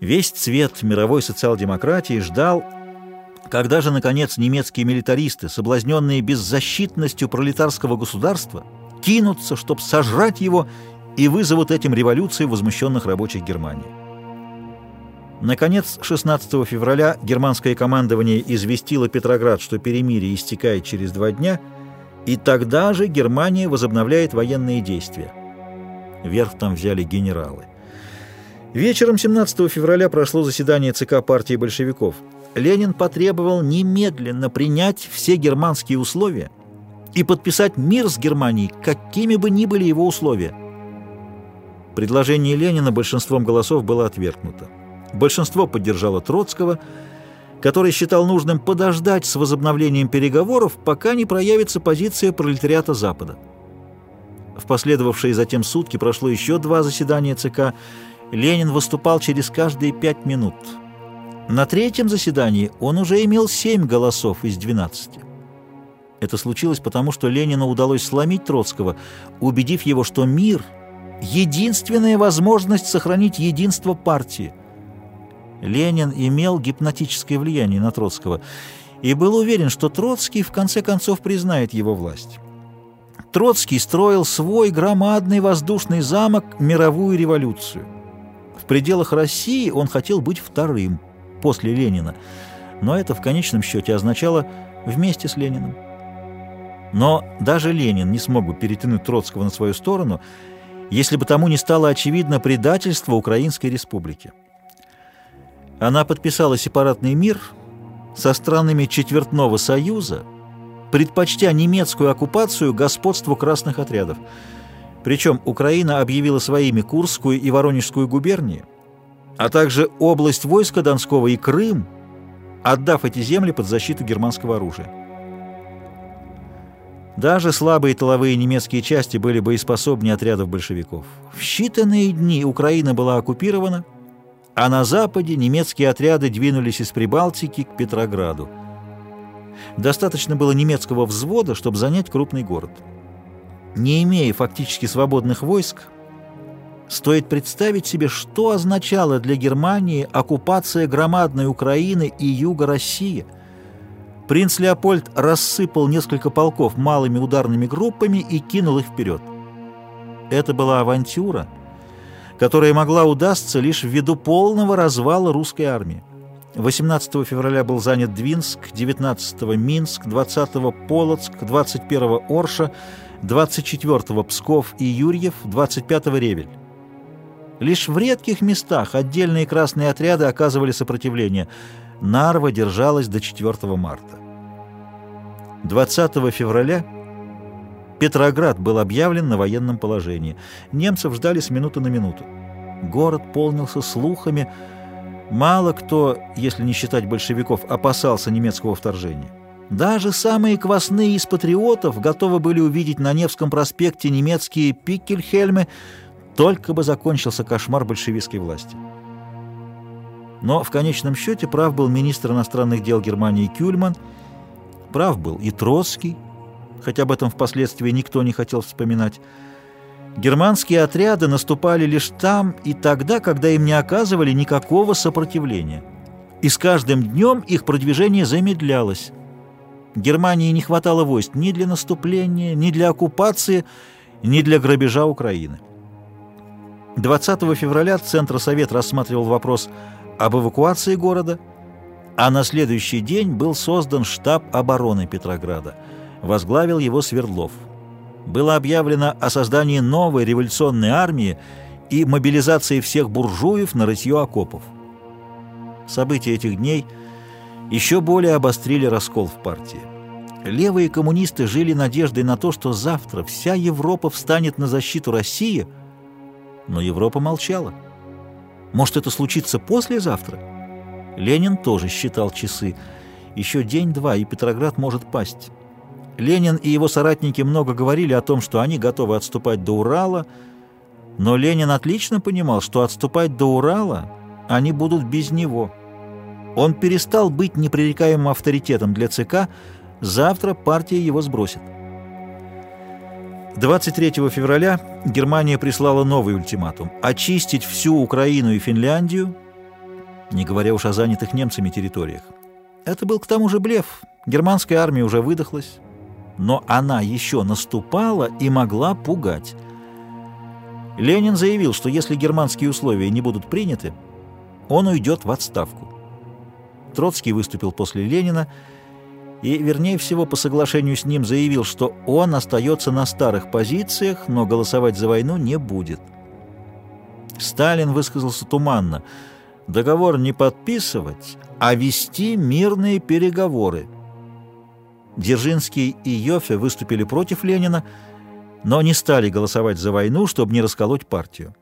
Весь цвет мировой социал-демократии ждал, когда же, наконец, немецкие милитаристы, соблазненные беззащитностью пролетарского государства, кинутся, чтобы сожрать его и вызовут этим революцию возмущенных рабочих Германии. Наконец, 16 февраля германское командование известило Петроград, что перемирие истекает через два дня, и тогда же Германия возобновляет военные действия. Верх там взяли генералы. Вечером 17 февраля прошло заседание ЦК партии большевиков. Ленин потребовал немедленно принять все германские условия и подписать мир с Германией, какими бы ни были его условия. Предложение Ленина большинством голосов было отвергнуто. Большинство поддержало Троцкого, который считал нужным подождать с возобновлением переговоров, пока не проявится позиция пролетариата Запада. В последовавшие затем сутки прошло еще два заседания ЦК. Ленин выступал через каждые пять минут. На третьем заседании он уже имел семь голосов из 12. Это случилось потому, что Ленину удалось сломить Троцкого, убедив его, что мир — единственная возможность сохранить единство партии. Ленин имел гипнотическое влияние на Троцкого и был уверен, что Троцкий в конце концов признает его власть. Троцкий строил свой громадный воздушный замок «Мировую революцию». Пределах России он хотел быть вторым, после Ленина, но это в конечном счете означало «вместе с Лениным». Но даже Ленин не смог бы перетянуть Троцкого на свою сторону, если бы тому не стало очевидно предательство Украинской республики. Она подписала сепаратный мир со странами Четвертного Союза, предпочтя немецкую оккупацию господству красных отрядов. Причем Украина объявила своими Курскую и Воронежскую губернии, а также область войска Донского и Крым, отдав эти земли под защиту германского оружия. Даже слабые тыловые немецкие части были боеспособнее отрядов большевиков. В считанные дни Украина была оккупирована, а на западе немецкие отряды двинулись из Прибалтики к Петрограду. Достаточно было немецкого взвода, чтобы занять крупный город. Не имея фактически свободных войск, стоит представить себе, что означала для Германии оккупация громадной Украины и юга России. Принц Леопольд рассыпал несколько полков малыми ударными группами и кинул их вперед. Это была авантюра – которая могла удастся лишь ввиду полного развала русской армии. 18 февраля был занят Двинск, 19 Минск, 20 Полоцк, 21 Орша, 24 Псков и Юрьев, 25 Ревель. Лишь в редких местах отдельные красные отряды оказывали сопротивление. Нарва держалась до 4 марта. 20 февраля Петроград был объявлен на военном положении. Немцев ждали с минуты на минуту. Город полнился слухами. Мало кто, если не считать большевиков, опасался немецкого вторжения. Даже самые квасные из патриотов готовы были увидеть на Невском проспекте немецкие пикельхельмы, только бы закончился кошмар большевистской власти. Но в конечном счете прав был министр иностранных дел Германии Кюльман, прав был и Троцкий, хотя об этом впоследствии никто не хотел вспоминать. Германские отряды наступали лишь там и тогда, когда им не оказывали никакого сопротивления. И с каждым днем их продвижение замедлялось. Германии не хватало войск ни для наступления, ни для оккупации, ни для грабежа Украины. 20 февраля Центросовет рассматривал вопрос об эвакуации города, а на следующий день был создан штаб обороны Петрограда – возглавил его Свердлов. Было объявлено о создании новой революционной армии и мобилизации всех буржуев на рытье окопов. События этих дней еще более обострили раскол в партии. Левые коммунисты жили надеждой на то, что завтра вся Европа встанет на защиту России, но Европа молчала. Может, это случится послезавтра? Ленин тоже считал часы. Еще день-два, и Петроград может пасть. Ленин и его соратники много говорили о том, что они готовы отступать до Урала, но Ленин отлично понимал, что отступать до Урала они будут без него. Он перестал быть непререкаемым авторитетом для ЦК, завтра партия его сбросит. 23 февраля Германия прислала новый ультиматум – очистить всю Украину и Финляндию, не говоря уж о занятых немцами территориях. Это был к тому же блеф. Германская армия уже выдохлась, но она еще наступала и могла пугать. Ленин заявил, что если германские условия не будут приняты, он уйдет в отставку. Троцкий выступил после Ленина и, вернее всего, по соглашению с ним заявил, что он остается на старых позициях, но голосовать за войну не будет. Сталин высказался туманно. Договор не подписывать, а вести мирные переговоры. Дзержинский и Йофе выступили против Ленина, но не стали голосовать за войну, чтобы не расколоть партию.